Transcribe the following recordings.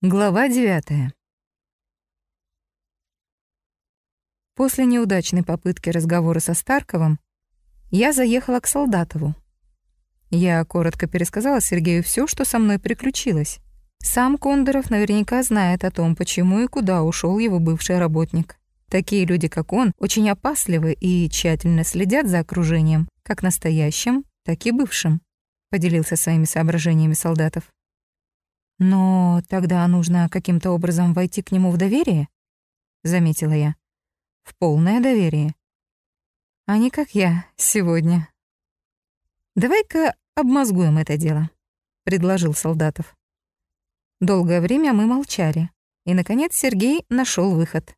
Глава 9. После неудачной попытки разговора со Старковым я заехала к Солдатову. Я коротко пересказала Сергею все, что со мной приключилось. Сам Кондоров наверняка знает о том, почему и куда ушел его бывший работник. Такие люди, как он, очень опасливы и тщательно следят за окружением, как настоящим, так и бывшим, поделился своими соображениями Солдатов. Но тогда нужно каким-то образом войти к нему в доверие, заметила я. В полное доверие. А не как я сегодня. Давай-ка обмозгуем это дело, предложил Солдатов. Долгое время мы молчали, и наконец Сергей нашел выход.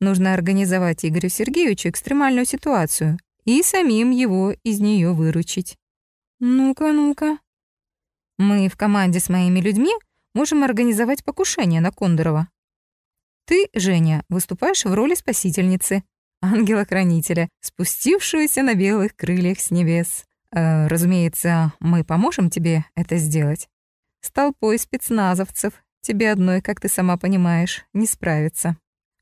Нужно организовать Игорю Сергеевичу экстремальную ситуацию и самим его из нее выручить. Ну-ка, ну-ка, мы в команде с моими людьми можем организовать покушение на Кондорова. Ты, Женя, выступаешь в роли спасительницы, ангела-хранителя, спустившуюся на белых крыльях с небес. Э, разумеется, мы поможем тебе это сделать. С толпой спецназовцев тебе одной, как ты сама понимаешь, не справиться.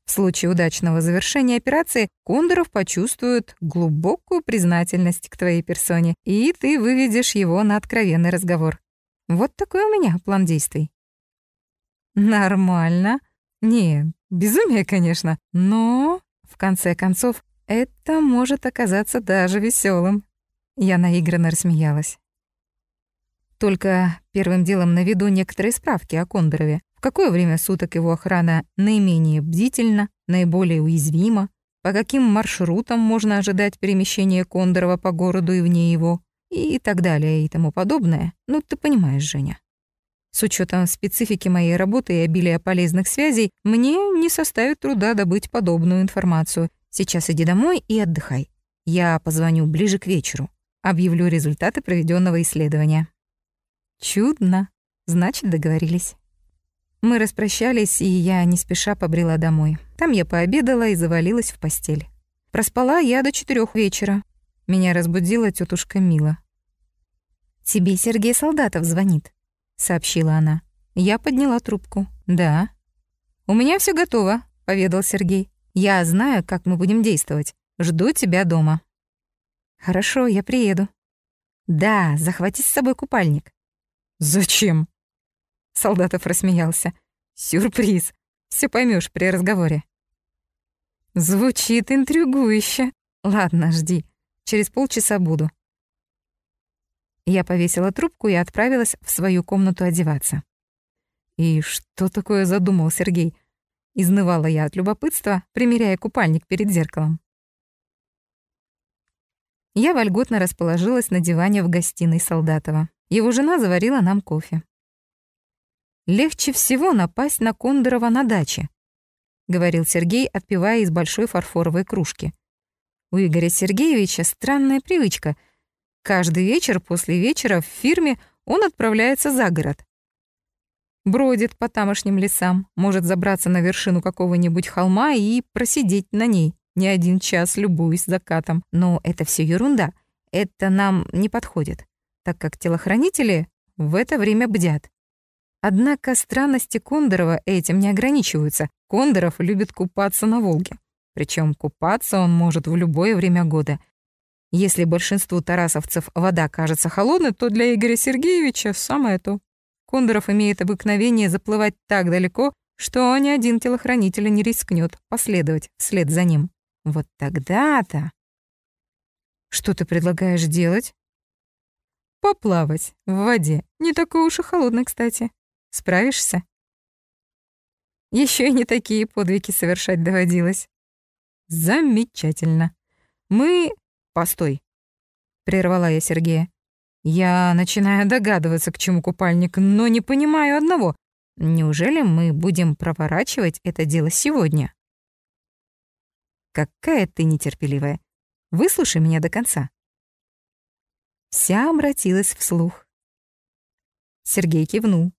В случае удачного завершения операции Кондоров почувствует глубокую признательность к твоей персоне, и ты выведешь его на откровенный разговор. Вот такой у меня план действий. Нормально. Не, безумие, конечно, но в конце концов это может оказаться даже веселым. Я наигранно рассмеялась. Только первым делом наведу некоторые справки о Кондорове. В какое время суток его охрана наименее бдительна, наиболее уязвима, по каким маршрутам можно ожидать перемещения Кондорова по городу и вне его, и так далее и тому подобное. Ну, ты понимаешь, Женя. С учетом специфики моей работы и обилия полезных связей, мне не составит труда добыть подобную информацию. Сейчас иди домой и отдыхай. Я позвоню ближе к вечеру. Объявлю результаты проведенного исследования. Чудно. Значит, договорились. Мы распрощались, и я не спеша побрела домой. Там я пообедала и завалилась в постель. Проспала я до четырех вечера. Меня разбудила тетушка Мила. «Тебе Сергей Солдатов звонит», — сообщила она. Я подняла трубку. «Да». «У меня все готово», — поведал Сергей. «Я знаю, как мы будем действовать. Жду тебя дома». «Хорошо, я приеду». «Да, захвати с собой купальник». «Зачем?» Солдатов рассмеялся. «Сюрприз. Все поймешь при разговоре». Звучит интригующе. Ладно, жди. Через полчаса буду». Я повесила трубку и отправилась в свою комнату одеваться. «И что такое задумал Сергей?» Изнывала я от любопытства, примеряя купальник перед зеркалом. Я вольготно расположилась на диване в гостиной Солдатова. Его жена заварила нам кофе. «Легче всего напасть на Кондорова на даче», — говорил Сергей, отпивая из большой фарфоровой кружки. У Игоря Сергеевича странная привычка. Каждый вечер после вечера в фирме он отправляется за город. Бродит по тамошним лесам, может забраться на вершину какого-нибудь холма и просидеть на ней не один час, любуясь закатом. Но это все ерунда. Это нам не подходит, так как телохранители в это время бдят. Однако странности Кондорова этим не ограничиваются. Кондоров любит купаться на Волге. Причем купаться он может в любое время года. Если большинству тарасовцев вода кажется холодной, то для Игоря Сергеевича самое то. Кондоров имеет обыкновение заплывать так далеко, что ни один телохранитель не рискнет последовать вслед за ним. Вот тогда-то... Что ты предлагаешь делать? Поплавать в воде. Не такой уж и холодной, кстати. Справишься? Еще и не такие подвиги совершать доводилось. Замечательно. Мы... Постой. Прервала я Сергея. Я начинаю догадываться, к чему купальник, но не понимаю одного. Неужели мы будем проворачивать это дело сегодня? Какая ты нетерпеливая. Выслушай меня до конца. Вся обратилась вслух. Сергей кивнул.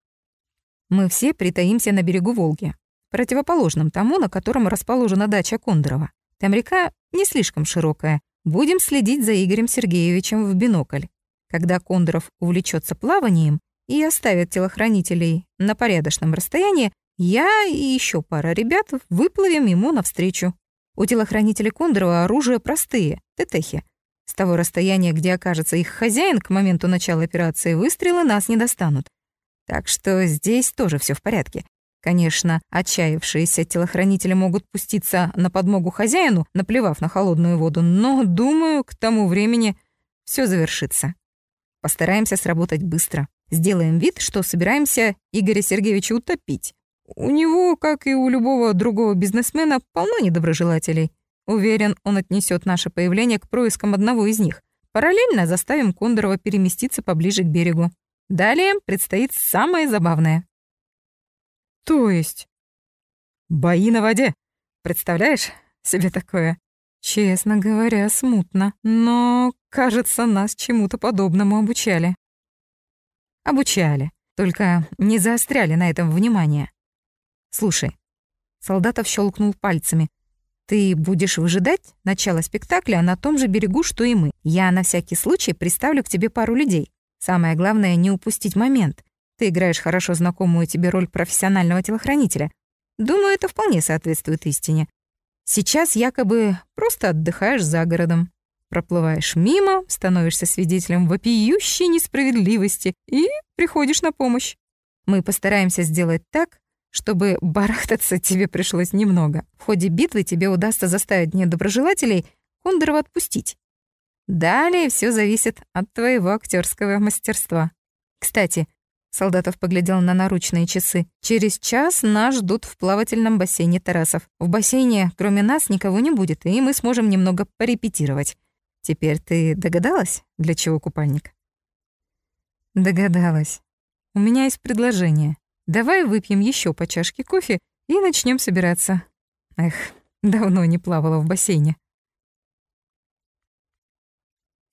Мы все притаимся на берегу Волги, противоположном тому, на котором расположена дача Кондорова. Там река не слишком широкая. Будем следить за Игорем Сергеевичем в бинокль. Когда Кондоров увлечется плаванием, и оставят телохранителей на порядочном расстоянии, я и еще пара ребят выплывем ему навстречу. У телохранителей Кондорова оружие простые, тетехи. С того расстояния, где окажется их хозяин к моменту начала операции, выстрелы нас не достанут. Так что здесь тоже все в порядке. Конечно, отчаявшиеся телохранители могут пуститься на подмогу хозяину, наплевав на холодную воду, но, думаю, к тому времени все завершится. Постараемся сработать быстро. Сделаем вид, что собираемся Игоря Сергеевича утопить. У него, как и у любого другого бизнесмена, полно недоброжелателей. Уверен, он отнесет наше появление к проискам одного из них. Параллельно заставим Кондорова переместиться поближе к берегу. Далее предстоит самое забавное. То есть? Бои на воде. Представляешь себе такое? Честно говоря, смутно. Но, кажется, нас чему-то подобному обучали. Обучали. Только не заостряли на этом внимание. Слушай, Солдатов щелкнул пальцами. Ты будешь выжидать начало спектакля на том же берегу, что и мы. Я на всякий случай приставлю к тебе пару людей. Самое главное — не упустить момент. Ты играешь хорошо знакомую тебе роль профессионального телохранителя. Думаю, это вполне соответствует истине. Сейчас якобы просто отдыхаешь за городом. Проплываешь мимо, становишься свидетелем вопиющей несправедливости и приходишь на помощь. Мы постараемся сделать так, чтобы барахтаться тебе пришлось немного. В ходе битвы тебе удастся заставить недоброжелателей Кондорова отпустить. Далее все зависит от твоего актерского мастерства. Кстати, Солдатов поглядел на наручные часы. «Через час нас ждут в плавательном бассейне Тарасов. В бассейне кроме нас никого не будет, и мы сможем немного порепетировать. Теперь ты догадалась, для чего купальник?» «Догадалась. У меня есть предложение. Давай выпьем еще по чашке кофе и начнем собираться. Эх, давно не плавала в бассейне.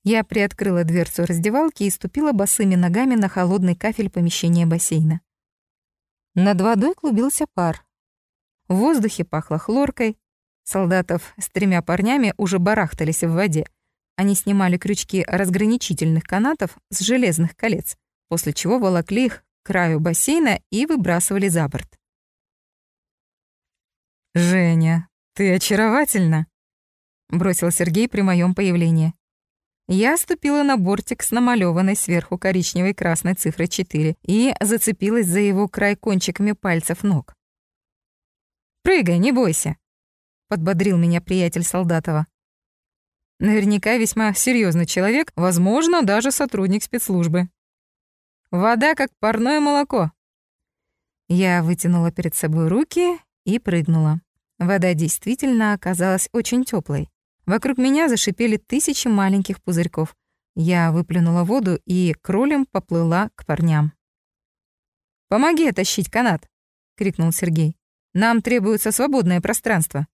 Я приоткрыла дверцу раздевалки и ступила босыми ногами на холодный кафель помещения бассейна. Над водой клубился пар. В воздухе пахло хлоркой. Солдатов с тремя парнями уже барахтались в воде. Они снимали крючки разграничительных канатов с железных колец, после чего волокли их краю бассейна и выбрасывали за борт. «Женя, ты очаровательна!» — бросил Сергей при моем появлении. Я ступила на бортик с намалеванной сверху коричневой красной цифрой 4 и зацепилась за его край кончиками пальцев ног. «Прыгай, не бойся», — подбодрил меня приятель Солдатова. Наверняка весьма серьезный человек, возможно, даже сотрудник спецслужбы. Вода как парное молоко. Я вытянула перед собой руки и прыгнула. Вода действительно оказалась очень теплой. Вокруг меня зашипели тысячи маленьких пузырьков. Я выплюнула воду и кролем поплыла к парням. «Помоги оттащить канат!» — крикнул Сергей. «Нам требуется свободное пространство».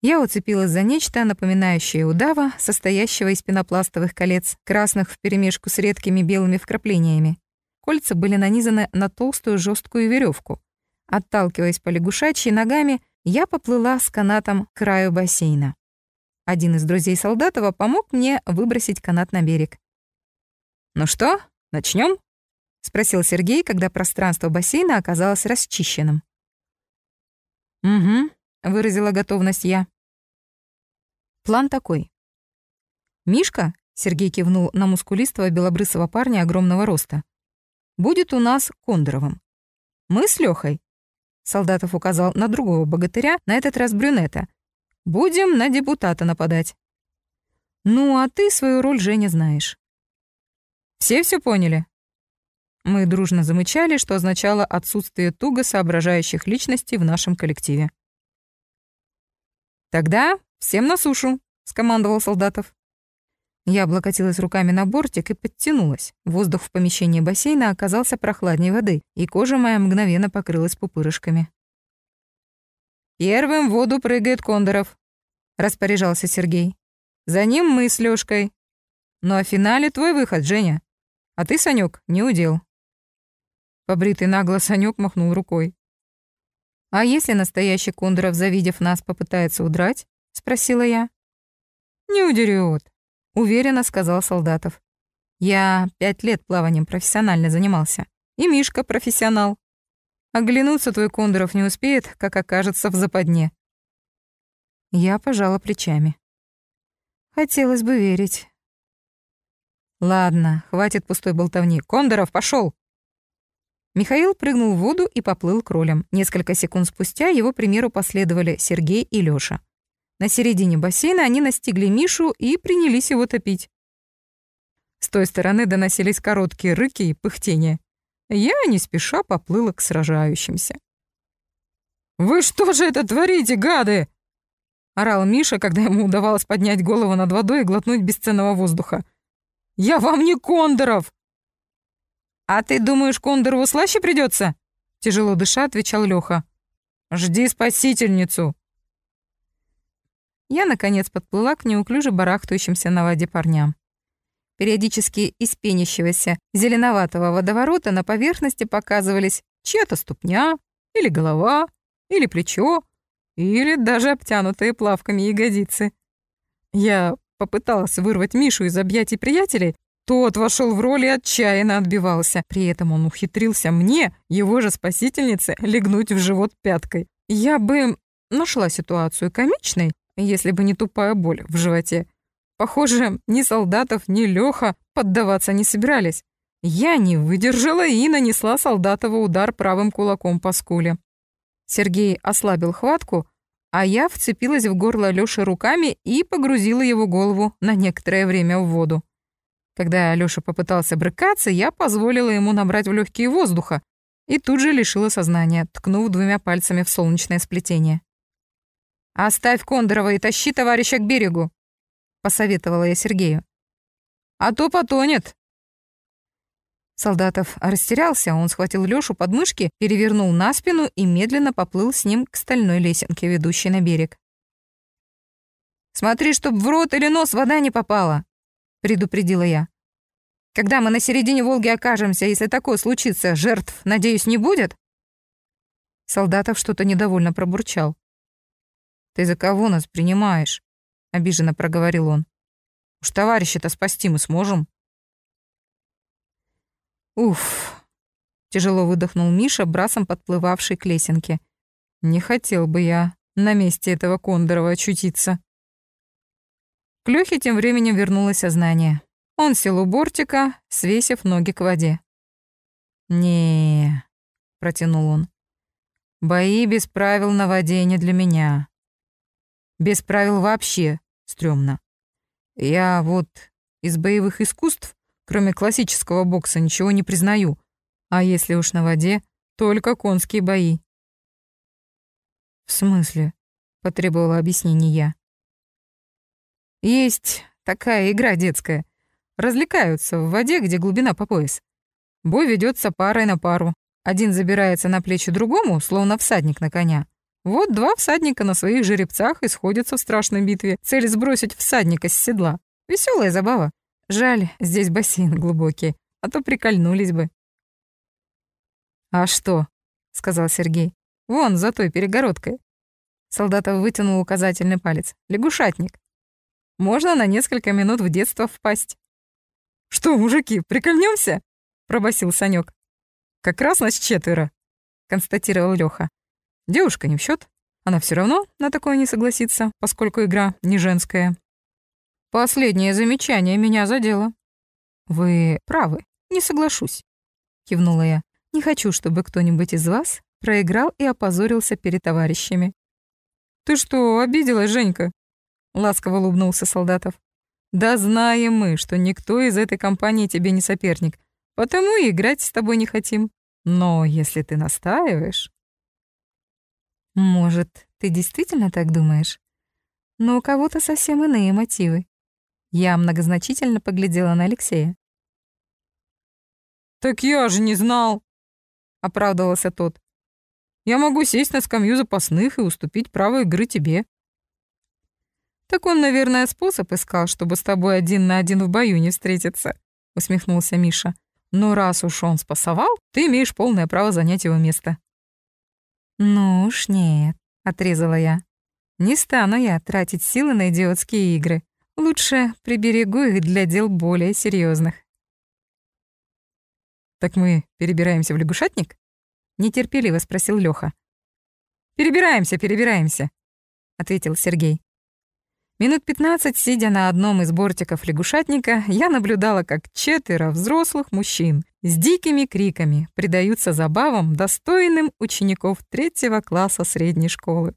Я уцепилась за нечто, напоминающее удава, состоящего из пенопластовых колец, красных вперемешку с редкими белыми вкраплениями. Кольца были нанизаны на толстую жесткую веревку. Отталкиваясь по лягушачьи ногами, я поплыла с канатом к краю бассейна. Один из друзей Солдатова помог мне выбросить канат на берег. «Ну что, начнем? спросил Сергей, когда пространство бассейна оказалось расчищенным. «Угу», — выразила готовность я. План такой. Мишка, Сергей кивнул на мускулистого белобрысого парня огромного роста, будет у нас Кондоровым. Мы с Лёхой, Солдатов указал на другого богатыря, на этот раз брюнета. Будем на депутата нападать. Ну, а ты свою роль, Женя, знаешь. Все все поняли? Мы дружно замычали, что означало отсутствие туго соображающих личностей в нашем коллективе. «Тогда всем на сушу», — скомандовал Солдатов. Я облокотилась руками на бортик и подтянулась. Воздух в помещении бассейна оказался прохладнее воды, и кожа моя мгновенно покрылась пупырышками. «Первым в воду прыгает Кондоров», — распоряжался Сергей. «За ним мы с Лёшкой. Ну а в финале твой выход, Женя. А ты, Санёк, не удел». Побритый нагло Санёк махнул рукой. «А если настоящий Кондоров, завидев нас, попытается удрать?» — спросила я. «Не удерёт», — уверенно сказал Солдатов. Я пять лет плаванием профессионально занимался. И Мишка профессионал. Оглянуться твой Кондоров не успеет, как окажется в западне. Я пожала плечами. Хотелось бы верить. Ладно, хватит пустой болтовни. Кондоров, пошел. Михаил прыгнул в воду и поплыл кролем. Несколько секунд спустя его примеру последовали Сергей и Лёша. На середине бассейна они настигли Мишу и принялись его топить. С той стороны доносились короткие рыки и пыхтения. Я не спеша поплыла к сражающимся. «Вы что же это творите, гады?» — орал Миша, когда ему удавалось поднять голову над водой и глотнуть бесценного воздуха. «Я вам не Кондоров!» «А ты думаешь, Кондорову слаще придется? Тяжело дыша, отвечал Лёха. «Жди спасительницу!» Я, наконец, подплыла к неуклюже барахтающимся на воде парням. Периодически из пенящегося зеленоватого водоворота на поверхности показывались чья-то ступня, или голова, или плечо, или даже обтянутые плавками ягодицы. Я попыталась вырвать Мишу из объятий приятелей, тот вошел в роль и отчаянно отбивался. При этом он ухитрился мне, его же спасительнице, легнуть в живот пяткой. Я бы нашла ситуацию комичной, если бы не тупая боль в животе. Похоже, ни солдатов, ни Лёха поддаваться не собирались. Я не выдержала и нанесла солдатову удар правым кулаком по скуле. Сергей ослабил хватку, а я вцепилась в горло Лёши руками и погрузила его голову на некоторое время в воду. Когда Лёша попытался брыкаться, я позволила ему набрать в легкие воздуха и тут же лишила сознания, ткнув двумя пальцами в солнечное сплетение. «Оставь Кондорова и тащи товарища к берегу», — посоветовала я Сергею. «А то потонет». Солдатов растерялся, он схватил Лёшу под мышки, перевернул на спину и медленно поплыл с ним к стальной лесенке, ведущей на берег. «Смотри, чтоб в рот или нос вода не попала», — предупредила я. «Когда мы на середине Волги окажемся, если такое случится, жертв, надеюсь, не будет?» Солдатов что-то недовольно пробурчал. «Ты за кого нас принимаешь?» — обиженно проговорил он. «Уж товарища-то спасти мы сможем». «Уф!» — тяжело выдохнул Миша, брасом подплывавший к лесенке. «Не хотел бы я на месте этого Кондорова очутиться». К Лёхе тем временем вернулось сознание. Он сел у бортика, свесив ноги к воде. не протянул он. «Бои без правил на воде не для меня. Без правил вообще стрёмно. Я вот из боевых искусств, кроме классического бокса, ничего не признаю. А если уж на воде, только конские бои. В смысле? Потребовала объяснения я. Есть такая игра детская. Развлекаются в воде, где глубина по пояс. Бой ведется парой на пару. Один забирается на плечи другому, словно всадник на коня, вот два всадника на своих жеребцах и сходятся в страшной битве. Цель сбросить всадника с седла. Веселая забава. Жаль, здесь бассейн глубокий, а то прикольнулись бы. «А что?» — сказал Сергей. «Вон, за той перегородкой». Солдатов вытянул указательный палец. «Лягушатник. Можно на несколько минут в детство впасть». «Что, мужики, прикольнемся? пробасил Санек. «Как раз нас четверо», — констатировал Лёха. Девушка не в счет. Она все равно на такое не согласится, поскольку игра не женская. Последнее замечание меня задело. Вы правы, не соглашусь, кивнула я. Не хочу, чтобы кто-нибудь из вас проиграл и опозорился перед товарищами. Ты что, обиделась, Женька? ласково улыбнулся Солдатов. Да знаем мы, что никто из этой компании тебе не соперник, потому и играть с тобой не хотим. Но если ты настаиваешь... Может, ты действительно так думаешь? Но у кого-то совсем иные мотивы. Я многозначительно поглядела на Алексея. «Так я же не знал!» — оправдывался тот. «Я могу сесть на скамью запасных и уступить право игры тебе». «Так он, наверное, способ искал, чтобы с тобой один на один в бою не встретиться», — усмехнулся Миша. «Но раз уж он спасовал, ты имеешь полное право занять его место». «Ну уж нет», — отрезала я. «Не стану я тратить силы на идиотские игры. Лучше приберегу их для дел более серьезных. «Так мы перебираемся в лягушатник?» — нетерпеливо спросил Лёха. «Перебираемся, перебираемся», — ответил Сергей. Минут пятнадцать, сидя на одном из бортиков лягушатника, я наблюдала, как четверо взрослых мужчин с дикими криками предаются забавам, достойным учеников третьего класса средней школы.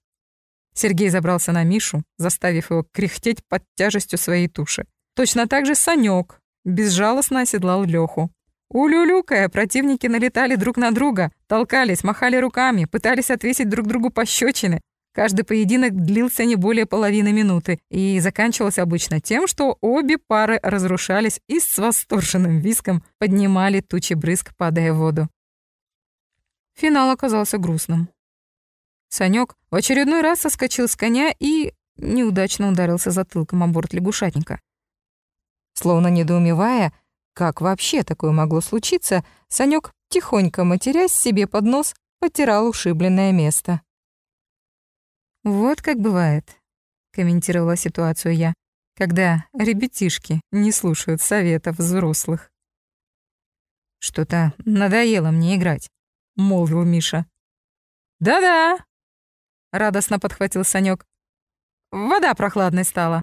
Сергей забрался на Мишу, заставив его кряхтеть под тяжестью своей туши. Точно так же Санёк безжалостно оседлал Лёху. Улюлюкая, противники налетали друг на друга, толкались, махали руками, пытались отвесить друг другу пощечины, Каждый поединок длился не более половины минуты и заканчивался обычно тем, что обе пары разрушались и с восторженным виском поднимали тучи брызг, падая в воду. Финал оказался грустным. Санёк в очередной раз соскочил с коня и неудачно ударился затылком о борт лягушатника. Словно недоумевая, как вообще такое могло случиться, Санёк, тихонько матерясь себе под нос, потирал ушибленное место. «Вот как бывает», — комментировала ситуацию я, «когда ребятишки не слушают советов взрослых». «Что-то надоело мне играть», — молвил Миша. «Да-да», — радостно подхватил Санёк. «Вода прохладной стала».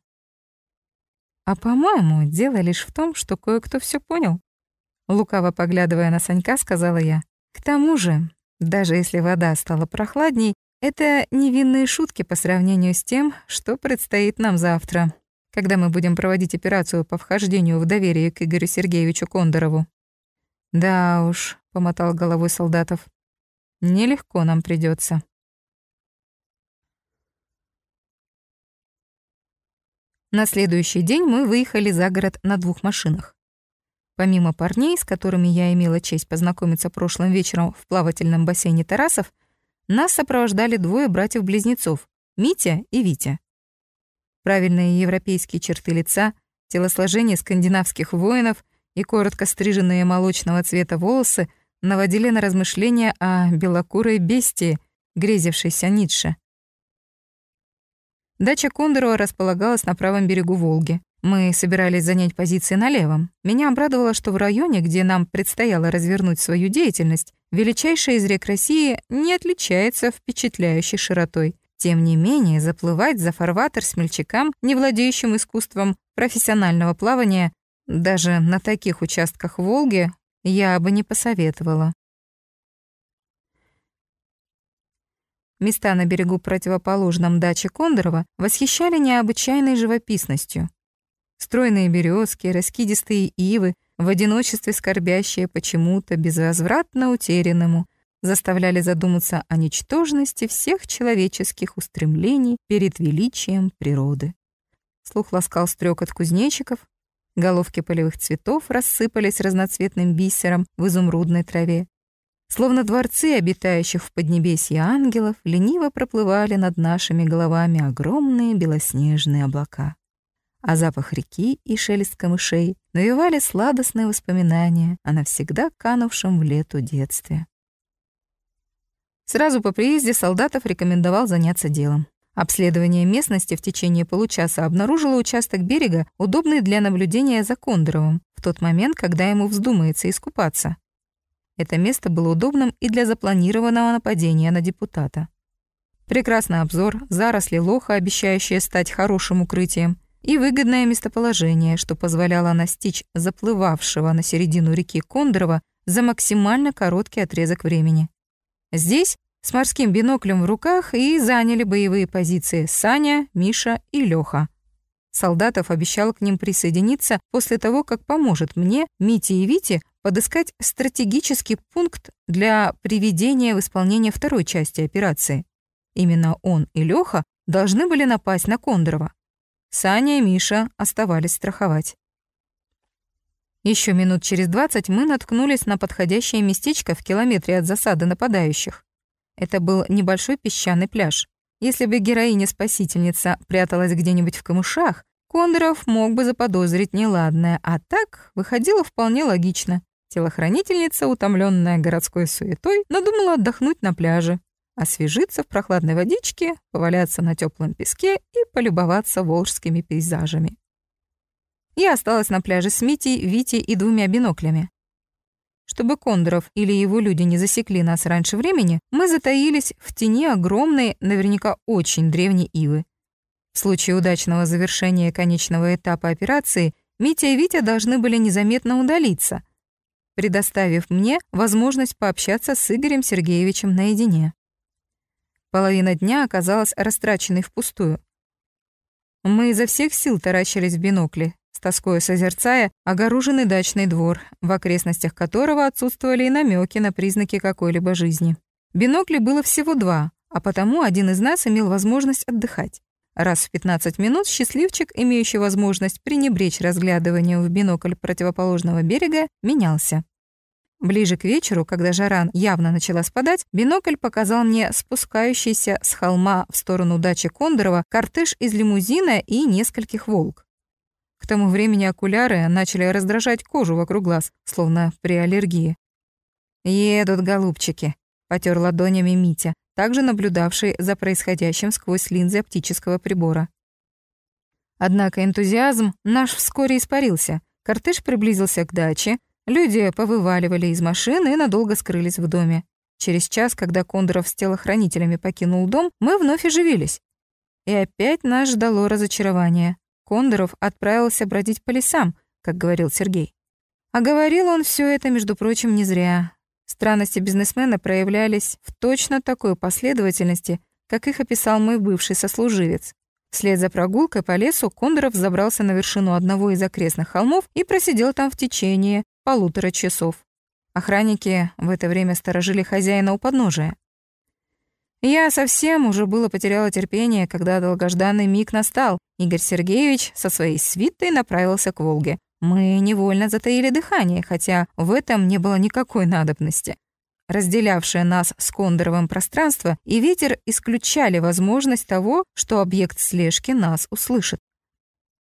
«А, по-моему, дело лишь в том, что кое-кто всё понял», — лукаво поглядывая на Санька, сказала я. «К тому же, даже если вода стала прохладней, это невинные шутки по сравнению с тем, что предстоит нам завтра, когда мы будем проводить операцию по вхождению в доверие к Игорю Сергеевичу Кондорову. Да уж, помотал головой солдатов. Нелегко нам придется. На следующий день мы выехали за город на двух машинах. Помимо парней, с которыми я имела честь познакомиться прошлым вечером в плавательном бассейне Тарасов, нас сопровождали двое братьев-близнецов — Митя и Витя. Правильные европейские черты лица, телосложение скандинавских воинов и коротко стриженные молочного цвета волосы наводили на размышления о белокурой бестии, грезившейся Ницше. Дача Кондорова располагалась на правом берегу Волги. Мы собирались занять позиции на левом. Меня обрадовало, что в районе, где нам предстояло развернуть свою деятельность, величайшая из рек России не отличается впечатляющей широтой. Тем не менее, заплывать за фарватер смельчакам, не владеющим искусством профессионального плавания, даже на таких участках Волги, я бы не посоветовала. Места на берегу противоположном даче Кондорова восхищали необычайной живописностью. Стройные березки, раскидистые ивы, в одиночестве скорбящие почему-то безвозвратно утерянному, заставляли задуматься о ничтожности всех человеческих устремлений перед величием природы. Слух ласкал стрекот кузнечиков, головки полевых цветов рассыпались разноцветным бисером в изумрудной траве. Словно дворцы обитающих в Поднебесье ангелов лениво проплывали над нашими головами огромные белоснежные облака а запах реки и шелест камышей навевали сладостные воспоминания о навсегда канувшем в лету детстве. Сразу по приезде солдатов рекомендовал заняться делом. Обследование местности в течение получаса обнаружило участок берега, удобный для наблюдения за Кондоровым, в тот момент, когда ему вздумается искупаться. Это место было удобным и для запланированного нападения на депутата. Прекрасный обзор, заросли лоха, обещающие стать хорошим укрытием, и выгодное местоположение, что позволяло настичь заплывавшего на середину реки Кондорова за максимально короткий отрезок времени. Здесь с морским биноклем в руках и заняли боевые позиции Саня, Миша и Лёха. Солдатов обещал к ним присоединиться после того, как поможет мне, Мите и Вите подыскать стратегический пункт для приведения в исполнение второй части операции. Именно он и Лёха должны были напасть на Кондорова. Саня и Миша оставались страховать. Еще минут через двадцать мы наткнулись на подходящее местечко в километре от засады нападающих. Это был небольшой песчаный пляж. Если бы героиня-спасительница пряталась где-нибудь в камышах, Кондоров мог бы заподозрить неладное, а так выходило вполне логично. Телохранительница, утомленная городской суетой, надумала отдохнуть на пляже освежиться в прохладной водичке, поваляться на теплом песке и полюбоваться волжскими пейзажами. Я осталась на пляже с Митей, Витей и двумя биноклями. чтобы Кондоров или его люди не засекли нас раньше времени, мы затаились в тени огромной, наверняка очень древней ивы. В случае удачного завершения конечного этапа операции Митя и Витя должны были незаметно удалиться, предоставив мне возможность пообщаться с Игорем Сергеевичем наедине. Половина дня оказалась растраченной впустую. Мы изо всех сил таращились в бинокли, с тоской созерцая огороженный дачный двор, в окрестностях которого отсутствовали и намеки на признаки какой-либо жизни. Бинокли было всего два, а потому один из нас имел возможность отдыхать. Раз в 15 минут счастливчик, имеющий возможность пренебречь разглядыванием в бинокль противоположного берега, менялся. Ближе к вечеру, когда жара явно начала спадать, бинокль показал мне спускающийся с холма в сторону дачи Кондорова кортеж из лимузина и нескольких волк. К тому времени окуляры начали раздражать кожу вокруг глаз, словно при аллергии. «Едут, голубчики», — потер ладонями Митя, также наблюдавший за происходящим сквозь линзы оптического прибора. Однако энтузиазм наш вскоре испарился. Кортеж приблизился к даче, Люди повываливали из машины и надолго скрылись в доме. Через час, когда Кондоров с телохранителями покинул дом, мы вновь оживились. И опять нас ждало разочарование. Кондоров отправился бродить по лесам, как говорил Сергей. А говорил он все это, между прочим, не зря. Странности бизнесмена проявлялись в точно такой последовательности, как их описал мой бывший сослуживец. Вслед за прогулкой по лесу Кондоров забрался на вершину одного из окрестных холмов и просидел там в течение, полутора часов. Охранники в это время сторожили хозяина у подножия. Я совсем уже было потеряла терпение, когда долгожданный миг настал. Игорь Сергеевич со своей свитой направился к Волге. Мы невольно затаили дыхание, хотя в этом не было никакой надобности. Разделявшее нас с Кондоровым пространство и ветер исключали возможность того, что объект слежки нас услышит.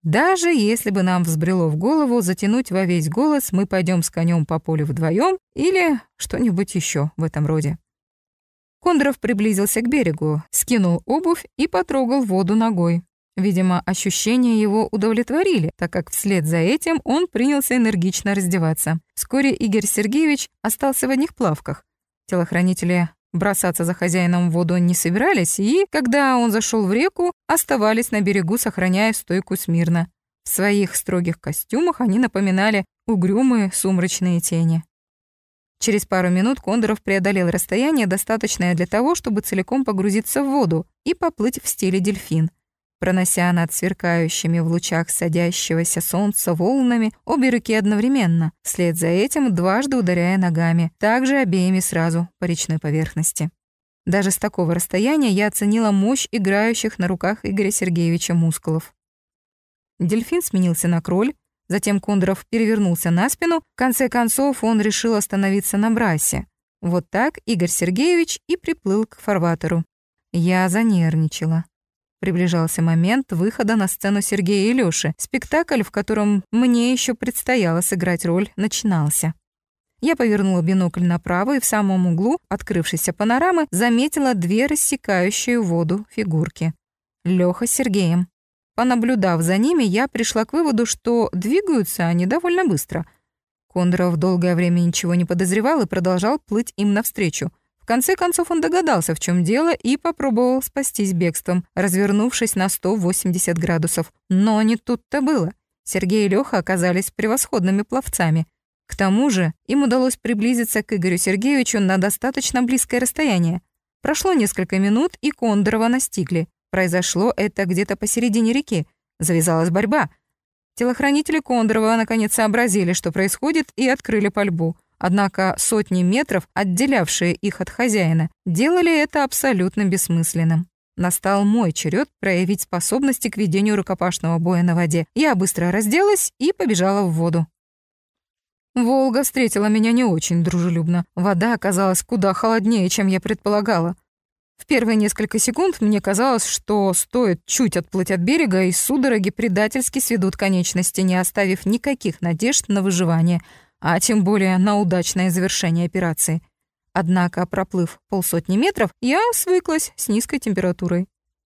Даже если бы нам взбрело в голову затянуть во весь голос «мы пойдем с конем по полю вдвоем или что-нибудь еще в этом роде. Кондров приблизился к берегу, скинул обувь и потрогал воду ногой. Видимо, ощущения его удовлетворили, так как вслед за этим он принялся энергично раздеваться. Вскоре Игорь Сергеевич остался в одних плавках. Телохранители Бросаться за хозяином в воду не собирались, и, когда он зашел в реку, оставались на берегу, сохраняя стойку смирно. В своих строгих костюмах они напоминали угрюмые сумрачные тени. Через пару минут Кондоров преодолел расстояние, достаточное для того, чтобы целиком погрузиться в воду и поплыть в стиле дельфин — пронося над сверкающими в лучах садящегося солнца волнами обе руки одновременно, вслед за этим дважды ударяя ногами, также обеими сразу по речной поверхности. Даже с такого расстояния я оценила мощь играющих на руках Игоря Сергеевича мускулов. Дельфин сменился на кроль, затем Кондоров перевернулся на спину, в конце концов он решил остановиться на брасе. Вот так Игорь Сергеевич и приплыл к фарватеру. Я занервничала. Приближался момент выхода на сцену Сергея и Лёши. Спектакль, в котором мне еще предстояло сыграть роль, начинался. Я повернула бинокль направо и в самом углу открывшейся панорамы заметила две рассекающие воду фигурки. Лёха с Сергеем. Понаблюдав за ними, я пришла к выводу, что двигаются они довольно быстро. Кондров долгое время ничего не подозревал и продолжал плыть им навстречу — в конце концов он догадался, в чем дело, и попробовал спастись бегством, развернувшись на 180 градусов. Но не тут-то было. Сергей и Лёха оказались превосходными пловцами. К тому же им удалось приблизиться к Игорю Сергеевичу на достаточно близкое расстояние. Прошло несколько минут, и Кондорова настигли. Произошло это где-то посередине реки. Завязалась борьба. Телохранители Кондорова наконец сообразили, что происходит, и открыли пальбу. Однако сотни метров, отделявшие их от хозяина, делали это абсолютно бессмысленным. Настал мой черед проявить способности к ведению рукопашного боя на воде. Я быстро разделась и побежала в воду. Волга встретила меня не очень дружелюбно. Вода оказалась куда холоднее, чем я предполагала. В первые несколько секунд мне казалось, что стоит чуть отплыть от берега, и судороги предательски сведут конечности, не оставив никаких надежд на выживание — а тем более на удачное завершение операции. Однако, проплыв полсотни метров, я свыклась с низкой температурой.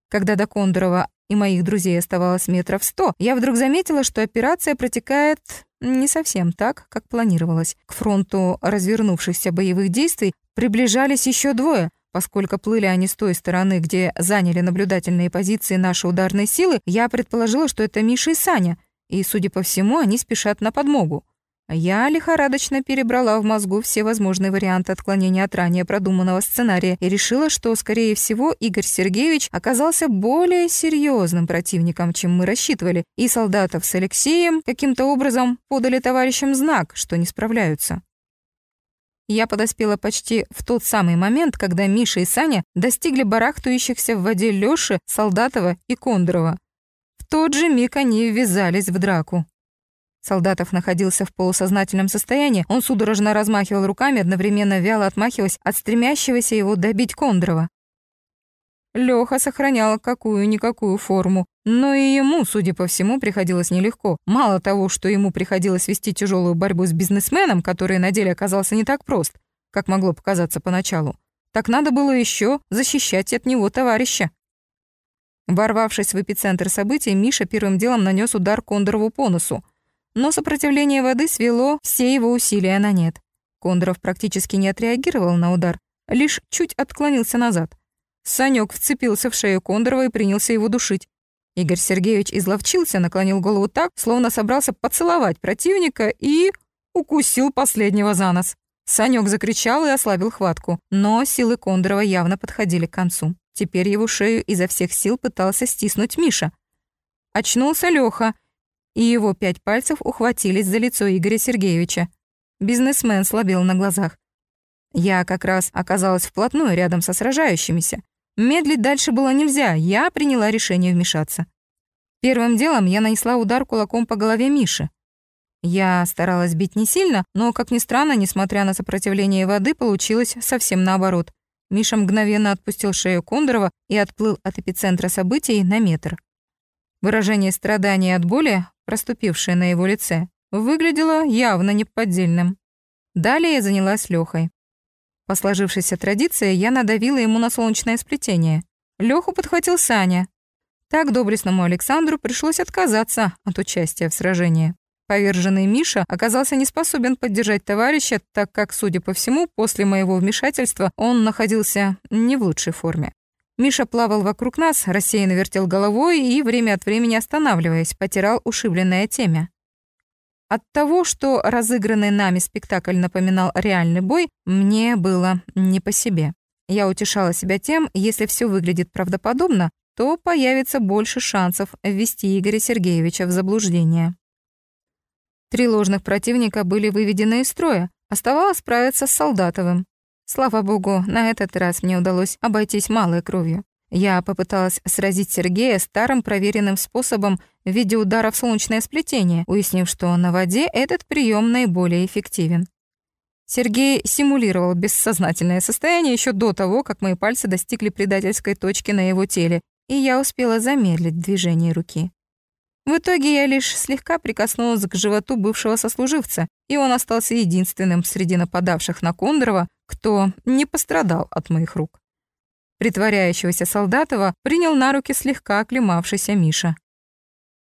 Когда до Кондорова и моих друзей оставалось метров сто, я вдруг заметила, что операция протекает не совсем так, как планировалось. К фронту развернувшихся боевых действий приближались еще двое. Поскольку плыли они с той стороны, где заняли наблюдательные позиции наши ударные силы, я предположила, что это Миша и Саня, и, судя по всему, они спешат на подмогу. Я лихорадочно перебрала в мозгу все возможные варианты отклонения от ранее продуманного сценария и решила, что, скорее всего, Игорь Сергеевич оказался более серьезным противником, чем мы рассчитывали, и солдатов с Алексеем каким-то образом подали товарищам знак, что не справляются. Я подоспела почти в тот самый момент, когда Миша и Саня достигли барахтающихся в воде Лёши, Солдатова и Кондорова. В тот же миг они ввязались в драку. Солдатов находился в полусознательном состоянии, он судорожно размахивал руками, одновременно вяло отмахиваясь от стремящегося его добить Кондрова. Лёха сохранял какую-никакую форму, но и ему, судя по всему, приходилось нелегко. Мало того, что ему приходилось вести тяжелую борьбу с бизнесменом, который на деле оказался не так прост, как могло показаться поначалу, так надо было еще защищать от него товарища. Ворвавшись в эпицентр событий, Миша первым делом нанес удар Кондорову по носу, но сопротивление воды свело все его усилия на нет. Кондоров практически не отреагировал на удар, лишь чуть отклонился назад. Санёк вцепился в шею Кондорова и принялся его душить. Игорь Сергеевич изловчился, наклонил голову так, словно собрался поцеловать противника и укусил последнего за нос. Санёк закричал и ослабил хватку, но силы Кондорова явно подходили к концу. Теперь его шею изо всех сил пытался стиснуть Миша. Очнулся Лёха и его пять пальцев ухватились за лицо Игоря Сергеевича. Бизнесмен слабел на глазах. Я как раз оказалась вплотную рядом со сражающимися. Медлить дальше было нельзя, я приняла решение вмешаться. Первым делом я нанесла удар кулаком по голове Миши. Я старалась бить не сильно, но, как ни странно, несмотря на сопротивление воды, получилось совсем наоборот. Миша мгновенно отпустил шею Кондорова и отплыл от эпицентра событий на метр. Выражение страдания от боли проступившее на его лице, выглядело явно неподдельным. Далее я занялась Лёхой. По сложившейся традиции я надавила ему на солнечное сплетение. Лёху подхватил Саня. Так доблестному Александру пришлось отказаться от участия в сражении. Поверженный Миша оказался не способен поддержать товарища, так как, судя по всему, после моего вмешательства он находился не в лучшей форме. Миша плавал вокруг нас, рассеянно вертел головой и, время от времени останавливаясь, потирал ушибленное темя. От того, что разыгранный нами спектакль напоминал реальный бой, мне было не по себе. Я утешала себя тем, если все выглядит правдоподобно, то появится больше шансов ввести Игоря Сергеевича в заблуждение. Три ложных противника были выведены из строя, оставалось справиться с Солдатовым. Слава богу, на этот раз мне удалось обойтись малой кровью. Я попыталась сразить Сергея старым проверенным способом в виде удара в солнечное сплетение, уяснив, что на воде этот прием наиболее эффективен. Сергей симулировал бессознательное состояние еще до того, как мои пальцы достигли предательской точки на его теле, и я успела замедлить движение руки. В итоге я лишь слегка прикоснулась к животу бывшего сослуживца, и он остался единственным среди нападавших на Кондорова, кто не пострадал от моих рук. Притворяющегося Солдатова принял на руки слегка оклемавшийся Миша.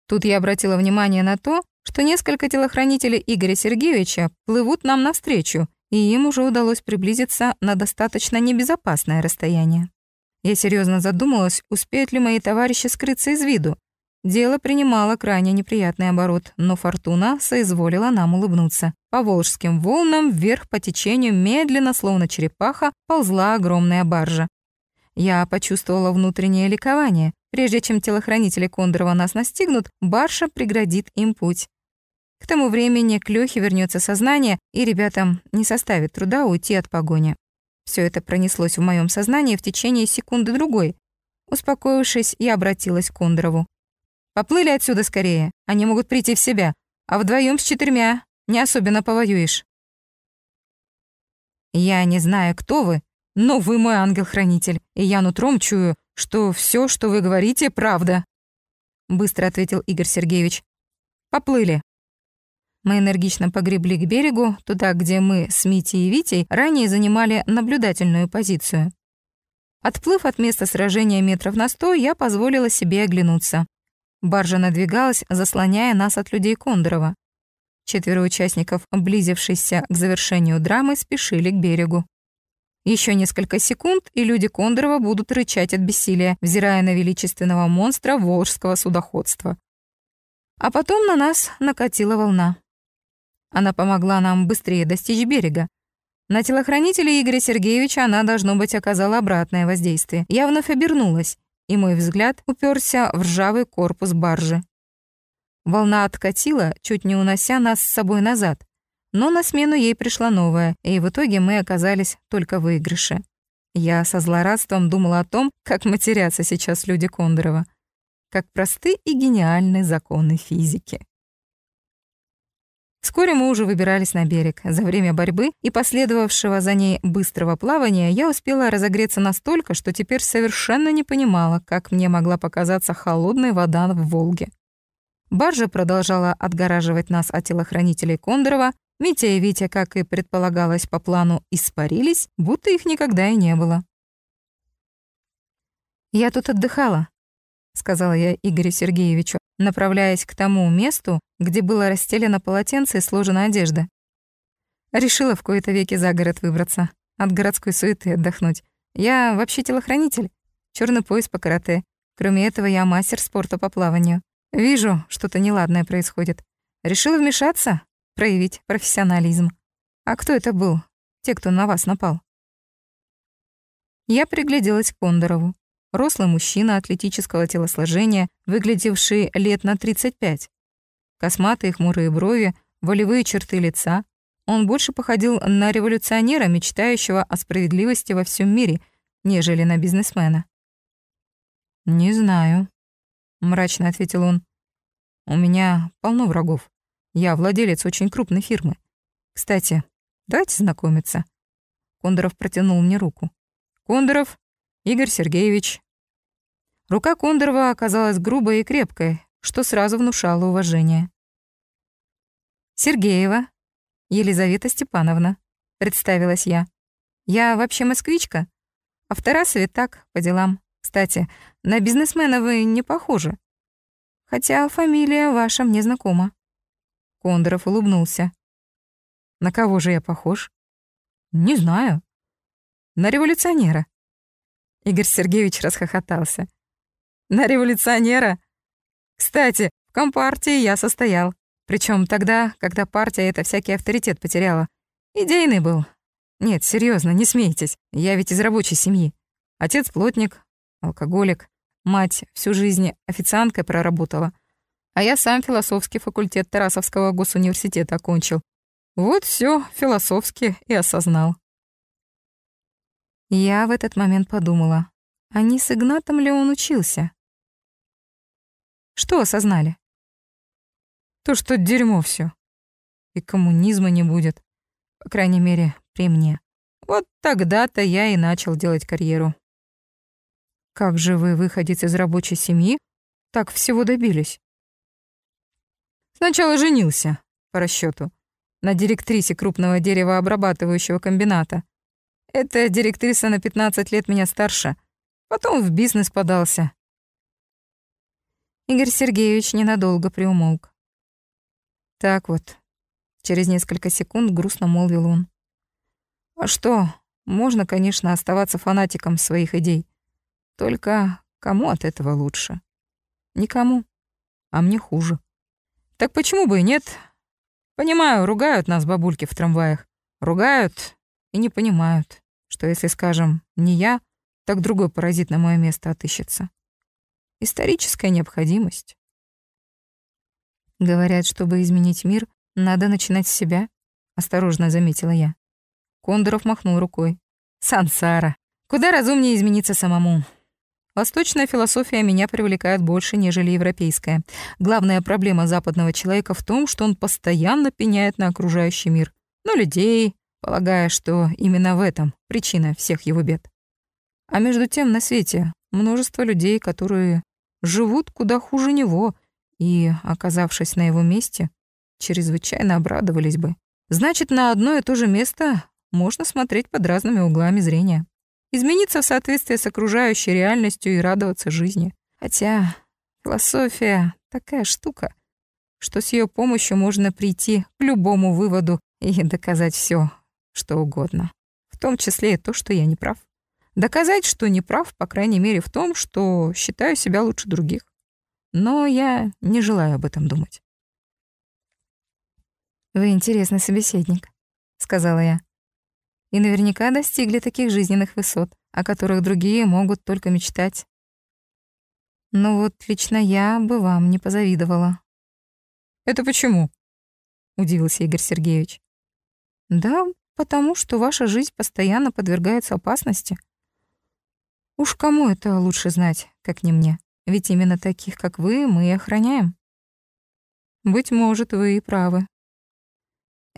Тут я обратила внимание на то, что несколько телохранителей Игоря Сергеевича плывут нам навстречу, и им уже удалось приблизиться на достаточно небезопасное расстояние. Я серьезно задумалась, успеют ли мои товарищи скрыться из виду, Дело принимало крайне неприятный оборот, но фортуна соизволила нам улыбнуться. По волжским волнам вверх по течению медленно, словно черепаха, ползла огромная баржа. Я почувствовала внутреннее ликование. Прежде чем телохранители Кондорова нас настигнут, баржа преградит им путь. К тому времени к Лёхе вернется сознание, и ребятам не составит труда уйти от погони. Все это пронеслось в моем сознании в течение секунды-другой. Успокоившись, я обратилась к Кондорову. Поплыли отсюда скорее, они могут прийти в себя, а вдвоем с четырьмя не особенно повоюешь. Я не знаю, кто вы, но вы мой ангел-хранитель, и я нутром чую, что все, что вы говорите, правда. Быстро ответил Игорь Сергеевич. Поплыли. Мы энергично погребли к берегу, туда, где мы с Митей и Витей ранее занимали наблюдательную позицию. Отплыв от места сражения метров на сто, я позволила себе оглянуться. Баржа надвигалась, заслоняя нас от людей Кондорова. Четверо участников, близившиеся к завершению драмы, спешили к берегу. Еще несколько секунд, и люди Кондорова будут рычать от бессилия, взирая на величественного монстра волжского судоходства. А потом на нас накатила волна. Она помогла нам быстрее достичь берега. На телохранителя Игоря Сергеевича она, должно быть, оказала обратное воздействие. Я вновь обернулась, и мой взгляд уперся в ржавый корпус баржи. Волна откатила, чуть не унося нас с собой назад. Но на смену ей пришла новая, и в итоге мы оказались только в выигрыше. Я со злорадством думала о том, как матерятся сейчас люди Кондорова. Как просты и гениальны законы физики. Вскоре мы уже выбирались на берег. За время борьбы и последовавшего за ней быстрого плавания я успела разогреться настолько, что теперь совершенно не понимала, как мне могла показаться холодная вода в Волге. Баржа продолжала отгораживать нас от телохранителей Кондорова. Митя и Витя, как и предполагалось по плану, испарились, будто их никогда и не было. «Я тут отдыхала», — сказала я Игорю Сергеевичу, направляясь к тому месту, где было расстелено полотенце и сложена одежда. Решила в кои-то веки за город выбраться, от городской суеты отдохнуть. Я вообще телохранитель, черный пояс по карате. Кроме этого, я мастер спорта по плаванию. Вижу, что-то неладное происходит. Решила вмешаться, проявить профессионализм. А кто это был? Те, кто на вас напал? Я пригляделась к Кондорову. Рослый мужчина атлетического телосложения, выглядевший лет на 35. Косматые хмурые брови, волевые черты лица. Он больше походил на революционера, мечтающего о справедливости во всем мире, нежели на бизнесмена. «Не знаю», — мрачно ответил он. «У меня полно врагов. Я владелец очень крупной фирмы. Кстати, давайте знакомиться». Кондоров протянул мне руку. «Кондоров Игорь Сергеевич». Рука Кондорова оказалась грубой и крепкой, что сразу внушало уважение. «Сергеева Елизавета Степановна», — представилась я. «Я вообще москвичка, а в Тарасове так, по делам. Кстати, на бизнесмена вы не похожи. Хотя фамилия ваша мне знакома». Кондоров улыбнулся. «На кого же я похож?» «Не знаю. На революционера». Игорь Сергеевич расхохотался. «На революционера? Кстати, в Компартии я состоял. Причем тогда, когда партия это всякий авторитет потеряла. Идейный был. Нет, серьезно, не смейтесь. Я ведь из рабочей семьи. Отец плотник, алкоголик. Мать всю жизнь официанткой проработала. А я сам философский факультет Тарасовского госуниверситета окончил. Вот все философски и осознал. Я в этот момент подумала, а не с Игнатом ли он учился? Что осознали? То, что дерьмо все. И коммунизма не будет. По крайней мере, при мне. Вот тогда-то я и начал делать карьеру. Как же вы, выходец из рабочей семьи, так всего добились? Сначала женился, по расчету, на директрисе крупного деревообрабатывающего комбината. Эта директриса на 15 лет меня старше. Потом в бизнес подался. Игорь Сергеевич ненадолго приумолк. Так вот, через несколько секунд грустно молвил он. А что, можно, конечно, оставаться фанатиком своих идей. Только кому от этого лучше? Никому. А мне хуже. Так почему бы и нет? Понимаю, ругают нас бабульки в трамваях. Ругают и не понимают, что если, скажем, не я, так другой паразит на мое место отыщется. Историческая необходимость. Говорят, чтобы изменить мир, надо начинать с себя, осторожно заметила я. Кондоров махнул рукой. Сансара. Куда разумнее измениться самому. Восточная философия меня привлекает больше, нежели европейская. Главная проблема западного человека в том, что он постоянно пеняет на окружающий мир, на людей, полагая, что именно в этом причина всех его бед. А между тем на свете множество людей, которые живут куда хуже него и, оказавшись на его месте, чрезвычайно обрадовались бы. Значит, на одно и то же место можно смотреть под разными углами зрения измениться в соответствии с окружающей реальностью и радоваться жизни. Хотя философия такая штука. что с ее помощью можно прийти к любому выводу и доказать все, что угодно. В том числе и то, что я не прав. Доказать, что не прав, по крайней мере, в том, что считаю себя лучше других. Но я не желаю об этом думать. «Вы интересный собеседник», — сказала я. «И наверняка достигли таких жизненных высот, о которых другие могут только мечтать. Но вот лично я бы вам не позавидовала». «Это почему?» — удивился Игорь Сергеевич. «Да, потому что ваша жизнь постоянно подвергается опасности. Уж кому это лучше знать, как не мне? Ведь именно таких, как вы, мы и охраняем». «Быть может, вы и правы»,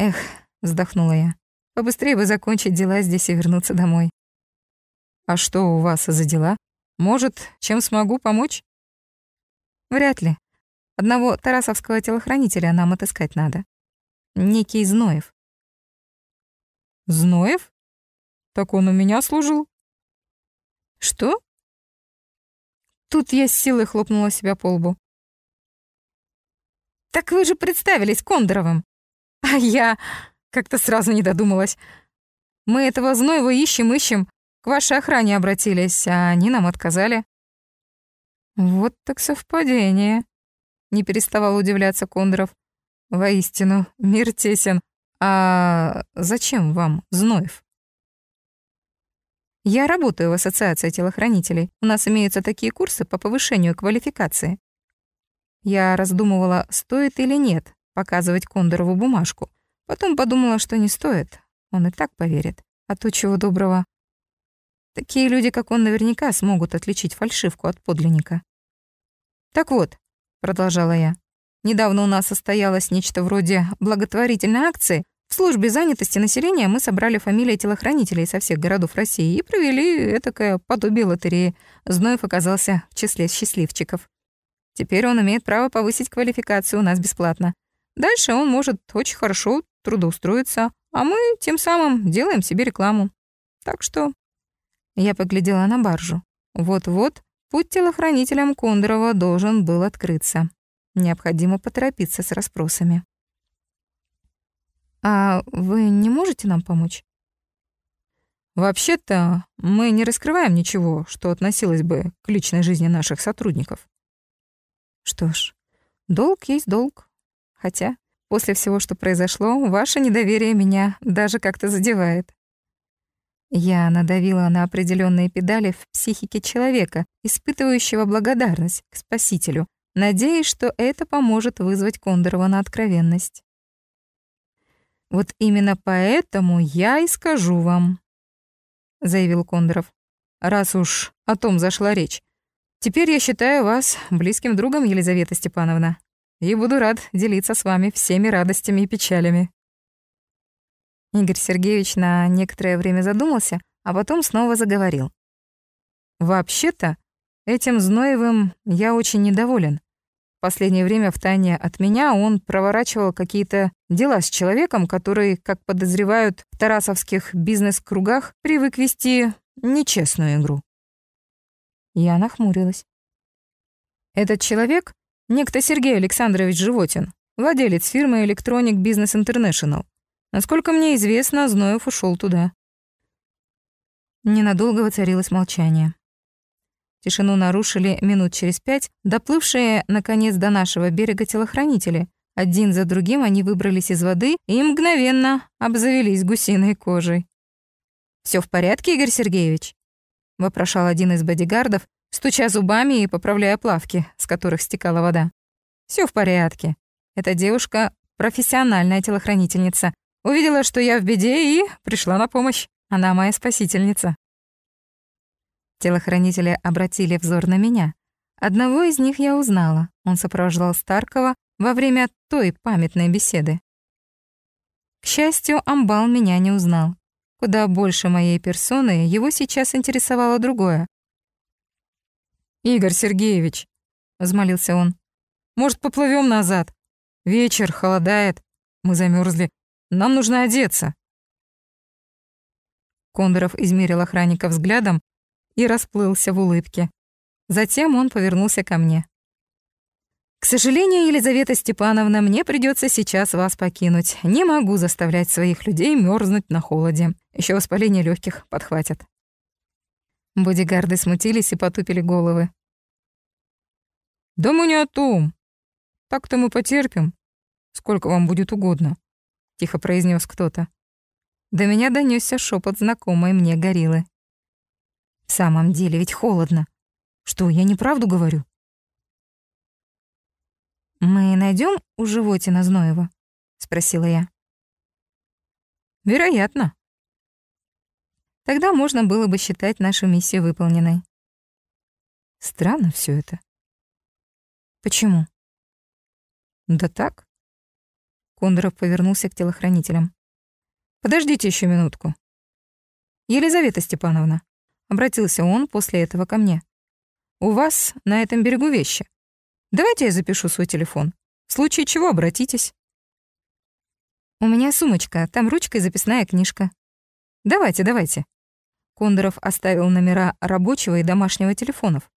Эх, вздохнула я. Побыстрее бы закончить дела здесь и вернуться домой. А что у вас за дела? Может, чем смогу помочь? Вряд ли. Одного тарасовского телохранителя нам отыскать надо. Некий Зноев. Зноев? Так он у меня служил. Что? Тут я с силой хлопнула себя по лбу. Так вы же представились Кондоровым. А я как-то сразу не додумалась. Мы этого Зноева ищем-ищем, к вашей охране обратились, а они нам отказали. Вот так совпадение. Не переставал удивляться Кондоров. Воистину, мир тесен. А зачем вам Зноев? Я работаю в ассоциации телохранителей. У нас имеются такие курсы по повышению квалификации. Я раздумывала, стоит или нет показывать Кондорову бумажку. Потом подумала, что не стоит. Он и так поверит. А то чего доброго. Такие люди, как он, наверняка смогут отличить фальшивку от подлинника. «Так вот», — продолжала я, «недавно у нас состоялось нечто вроде благотворительной акции. В службе занятости населения мы собрали фамилии телохранителей со всех городов России и провели этакое подобие лотереи. Зноев оказался в числе счастливчиков. Теперь он имеет право повысить квалификацию у нас бесплатно. Дальше он может очень хорошо трудоустроиться, а мы тем самым делаем себе рекламу. Так что я поглядела на баржу. Вот-вот путь телохранителям Кондорова должен был открыться. Необходимо поторопиться с расспросами. «А вы не можете нам помочь?» «Вообще-то мы не раскрываем ничего, что относилось бы к личной жизни наших сотрудников». «Что ж, долг есть долг. Хотя, после всего, что произошло, ваше недоверие меня даже как-то задевает. Я надавила на определенные педали в психике человека, испытывающего благодарность к Спасителю, надеясь, что это поможет вызвать Кондорова на откровенность. «Вот именно поэтому я и скажу вам», — заявил Кондоров, «раз уж о том зашла речь. Теперь я считаю вас близким другом, Елизавета Степановна и буду рад делиться с вами всеми радостями и печалями». Игорь Сергеевич на некоторое время задумался, а потом снова заговорил. «Вообще-то, этим Зноевым я очень недоволен. Последнее время в тайне от меня он проворачивал какие-то дела с человеком, который, как подозревают в тарасовских бизнес-кругах, привык вести нечестную игру». Я нахмурилась. Этот человек Некто Сергей Александрович Животин, владелец фирмы Electronic Business International. Насколько мне известно, Зноев ушел туда. Ненадолго воцарилось молчание. Тишину нарушили минут через пять доплывшие, наконец, до нашего берега телохранители. Один за другим они выбрались из воды и мгновенно обзавелись гусиной кожей. Все в порядке, Игорь Сергеевич?» — вопрошал один из бодигардов, стуча зубами и поправляя плавки, с которых стекала вода. Все в порядке. Эта девушка — профессиональная телохранительница. Увидела, что я в беде, и пришла на помощь. Она моя спасительница. Телохранители обратили взор на меня. Одного из них я узнала. Он сопровождал Старкова во время той памятной беседы. К счастью, Амбал меня не узнал. Куда больше моей персоны его сейчас интересовало другое. «Игорь Сергеевич», — взмолился он, — «может, поплывем назад? Вечер, холодает, мы замерзли, нам нужно одеться». Кондоров измерил охранника взглядом и расплылся в улыбке. Затем он повернулся ко мне. К сожалению, Елизавета Степановна, мне придется сейчас вас покинуть. Не могу заставлять своих людей мерзнуть на холоде. Еще воспаление легких подхватят. Бодигарды смутились и потупили головы. «Да мы не о том. Так-то мы потерпим. Сколько вам будет угодно», — тихо произнес кто-то. До меня донесся шепот знакомой мне гориллы. «В самом деле ведь холодно. Что, я неправду говорю?» «Мы найдем у животина Зноева?» — спросила я. «Вероятно». Тогда можно было бы считать нашу миссию выполненной. Странно все это. Почему? Да так. Кондоров повернулся к телохранителям. Подождите еще минутку. Елизавета Степановна, обратился он после этого ко мне. У вас на этом берегу вещи. Давайте я запишу свой телефон. В случае чего обратитесь. У меня сумочка, там ручка и записная книжка. Давайте, давайте. Кондоров оставил номера рабочего и домашнего телефонов.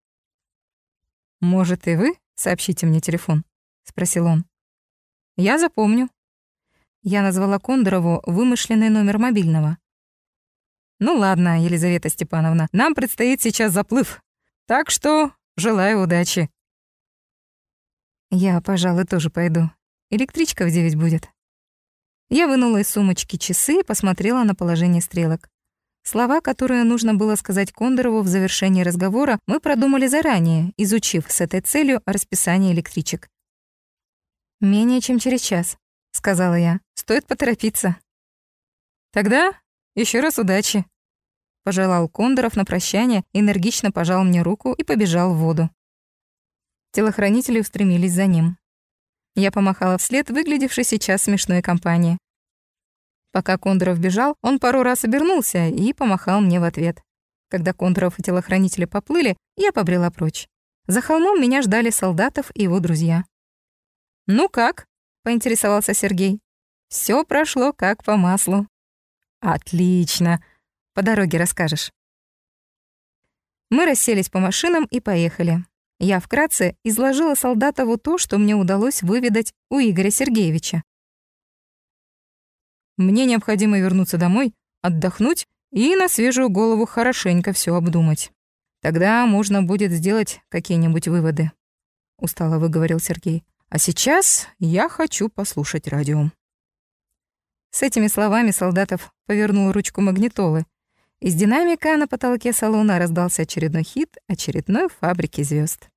Может, и вы сообщите мне телефон? спросил он. Я запомню. Я назвала Кондорову вымышленный номер мобильного. Ну ладно, Елизавета Степановна, нам предстоит сейчас заплыв. Так что желаю удачи. Я, пожалуй, тоже пойду. Электричка в девять будет. Я вынула из сумочки часы и посмотрела на положение стрелок. Слова, которые нужно было сказать Кондорову в завершении разговора, мы продумали заранее, изучив с этой целью расписание электричек. «Менее чем через час», — сказала я. «Стоит поторопиться». «Тогда еще раз удачи», — пожелал Кондоров на прощание, энергично пожал мне руку и побежал в воду. Телохранители устремились за ним. Я помахала вслед выглядевшей сейчас смешной компании. Пока Кондоров бежал, он пару раз обернулся и помахал мне в ответ. Когда Кондоров и телохранители поплыли, я побрела прочь. За холмом меня ждали солдатов и его друзья. «Ну как?» — поинтересовался Сергей. Все прошло как по маслу». «Отлично. По дороге расскажешь». Мы расселись по машинам и поехали. Я вкратце изложила Солдатову то, что мне удалось выведать у Игоря Сергеевича. Мне необходимо вернуться домой, отдохнуть и на свежую голову хорошенько все обдумать. Тогда можно будет сделать какие-нибудь выводы. Устало выговорил Сергей. А сейчас я хочу послушать радио. С этими словами Солдатов повернул ручку магнитолы. Из динамика на потолке салона раздался очередной хит очередной фабрики звезд.